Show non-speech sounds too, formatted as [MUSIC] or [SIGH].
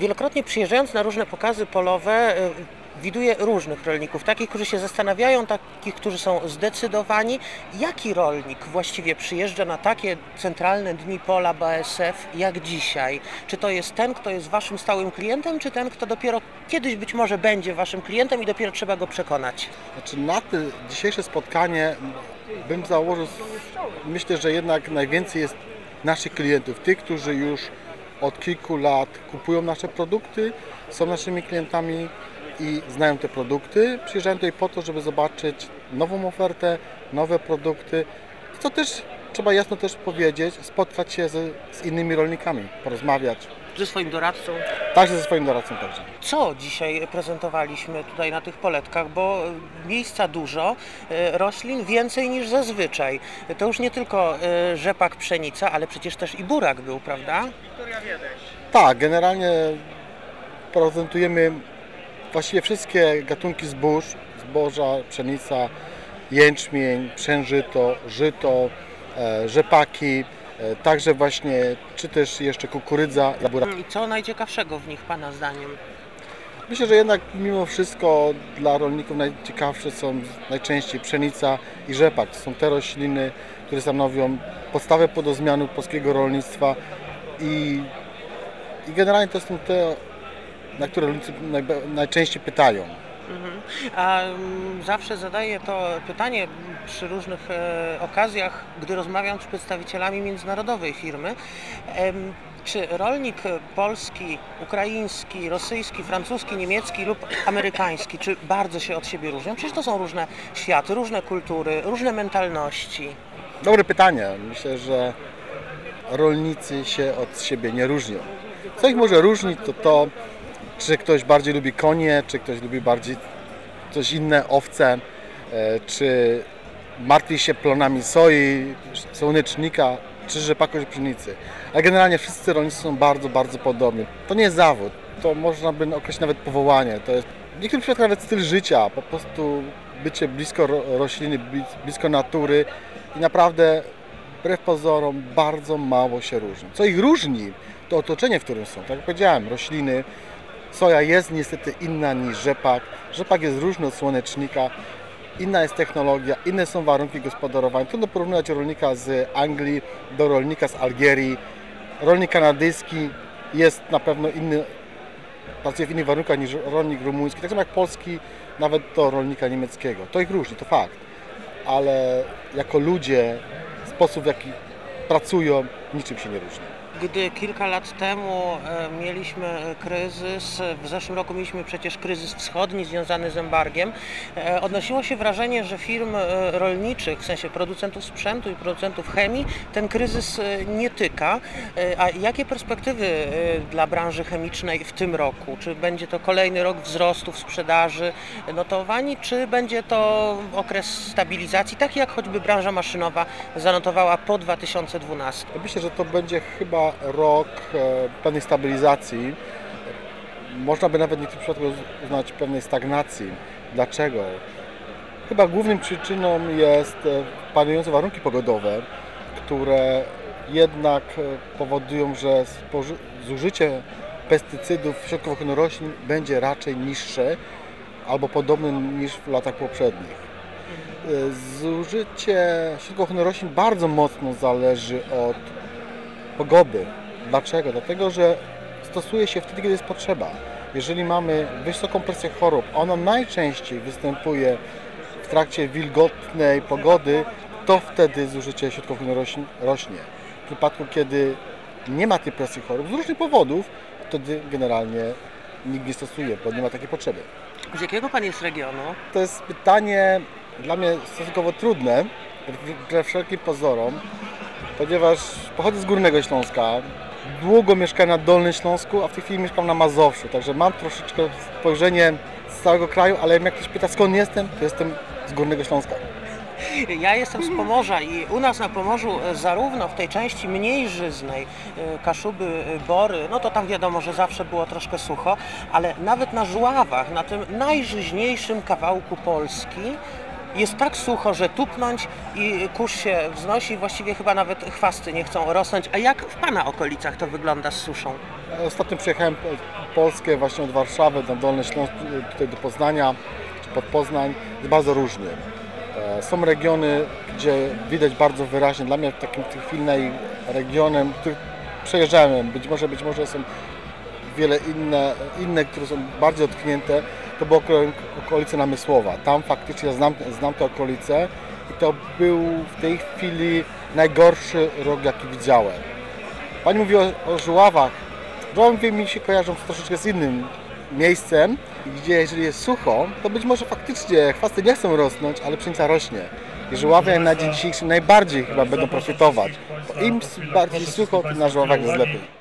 Wielokrotnie przyjeżdżając na różne pokazy polowe, y, widuję różnych rolników, takich, którzy się zastanawiają, takich, którzy są zdecydowani. Jaki rolnik właściwie przyjeżdża na takie centralne dni pola BASF jak dzisiaj? Czy to jest ten, kto jest waszym stałym klientem, czy ten, kto dopiero kiedyś być może będzie waszym klientem i dopiero trzeba go przekonać? Znaczy na te dzisiejsze spotkanie bym założył, myślę, że jednak najwięcej jest naszych klientów, tych, którzy już od kilku lat kupują nasze produkty, są naszymi klientami i znają te produkty. Przyjeżdżają tutaj po to, żeby zobaczyć nową ofertę, nowe produkty. I co też trzeba jasno też powiedzieć, spotkać się z, z innymi rolnikami, porozmawiać. Ze swoim doradcą? Także ze swoim doradcą także. Co dzisiaj prezentowaliśmy tutaj na tych poletkach, bo e, miejsca dużo, e, roślin więcej niż zazwyczaj. To już nie tylko e, rzepak, pszenica, ale przecież też i burak był, prawda? Tak, generalnie prezentujemy właściwie wszystkie gatunki zbóż, zboża, pszenica, jęczmień, pszeniżyto, żyto, rzepaki, także właśnie, czy też jeszcze kukurydza i co najciekawszego w nich Pana zdaniem? Myślę, że jednak mimo wszystko dla rolników najciekawsze są najczęściej pszenica i rzepak. To są te rośliny, które stanowią podstawę podozmianu polskiego rolnictwa i, i generalnie to są te, na które rolnicy najczęściej pytają. A mm, zawsze zadaję to pytanie przy różnych e, okazjach, gdy rozmawiam z przedstawicielami międzynarodowej firmy. Czy rolnik polski, ukraiński, rosyjski, francuski, niemiecki lub amerykański, czy bardzo się od siebie różnią? Przecież to są różne światy, różne kultury, różne mentalności. Dobre pytanie. Myślę, że rolnicy się od siebie nie różnią. Co ich może różnić, to to, czy ktoś bardziej lubi konie, czy ktoś lubi bardziej coś inne, owce, e, czy martwi się plonami soi, słonecznika, czy rzepaku czy pszenicy. A generalnie wszyscy rolnicy są bardzo, bardzo podobni. To nie jest zawód, to można by określić nawet powołanie. To jest w niektórych przypadkach nawet styl życia, po prostu bycie blisko ro- rośliny, blis- blisko natury i naprawdę wbrew pozorom bardzo mało się różnią. Co ich różni, to otoczenie, w którym są. Tak jak powiedziałem, rośliny, soja jest niestety inna niż rzepak. Rzepak jest różny od słonecznika, inna jest technologia, inne są warunki gospodarowania. Trudno porównać rolnika z Anglii do rolnika z Algierii. Rolnik kanadyjski jest na pewno inny, pracuje w innych warunkach niż rolnik rumuński, tak samo jak polski, nawet do rolnika niemieckiego. To ich różni, to fakt. Ale jako ludzie, sposób w jaki pracują, niczym się nie różni. Gdy kilka lat temu e, mieliśmy kryzys, w zeszłym roku mieliśmy przecież kryzys wschodni związany z embargiem, e, odnosiło się wrażenie, że firm e, rolniczych, w sensie producentów sprzętu i producentów chemii, ten kryzys e, nie tyka. E, A jakie perspektywy e, dla branży chemicznej w tym roku? Czy będzie to kolejny rok wzrostu w sprzedaży notowani, czy będzie to okres stabilizacji, taki jak choćby branża maszynowa zanotowała po 2012? Myślę, że to będzie chyba rok e, pewnej stabilizacji. Można by nawet w niektórych przypadkach uznać pewnej stagnacji. Dlaczego? Chyba główną przyczyną jest e, panujące warunki pogodowe, które jednak e, powodują, że zużycie pestycydów, środków ochrony roślin będzie raczej niższe albo podobne niż w latach poprzednich. Zużycie środków ochrony roślin bardzo mocno zależy od pogody. Dlaczego? Dlatego, że stosuje się wtedy, kiedy jest potrzeba. Jeżeli mamy wysoką presję chorób, ona najczęściej występuje w trakcie wilgotnej pogody, to wtedy zużycie środków rośnie. W przypadku, kiedy nie ma tej presji chorób z różnych powodów, wtedy generalnie nikt nie stosuje, bo nie ma takiej potrzeby. Z jakiego Pan jest regionu? To jest pytanie dla mnie stosunkowo trudne, wbrew wszelkim pozorom, ponieważ pochodzę z Górnego Śląska. Długo mieszkałem na Dolnym Śląsku, a w tej chwili mieszkam na Mazowszu, także mam troszeczkę spojrzenie z całego kraju, ale jak ktoś pyta skąd jestem, to jestem z Górnego Śląska. [LAUGHS] Ja jestem z Pomorza i u nas na Pomorzu e, zarówno w tej części mniej żyznej, e, Kaszuby, e, Bory, no to tam wiadomo, że zawsze było troszkę sucho, ale nawet na Żuławach, na tym najżyźniejszym kawałku Polski, jest tak sucho, że tupnąć i kurz się wznosi, właściwie chyba nawet chwasty nie chcą rosnąć. A jak w Pana okolicach to wygląda z suszą? Ostatnio przyjechałem po Polskę właśnie od Warszawy na Dolny Śląsk, tutaj do Poznania, czy pod Poznań. Jest bardzo różnie. E, Są regiony, gdzie widać bardzo wyraźnie, dla mnie takim w tej chwili regionem, który przejeżdżałem, być może, być może są wiele inne, inne, które są bardziej dotknięte, to oko- okolice Namysłowa. Tam faktycznie ja znam, znam te okolice i to był w tej chwili najgorszy rok, jaki widziałem. Pani mówi o, o żuławach. Żuławy mi się kojarzą troszeczkę z innym miejscem, gdzie jeżeli jest sucho, to być może faktycznie chwasty nie chcą rosnąć, ale pszenica rośnie. I żuławy na dzień dzisiejszy najbardziej chyba będą profitować. Bo im bardziej sucho, tym na żuławach jest lepiej.